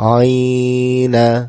عين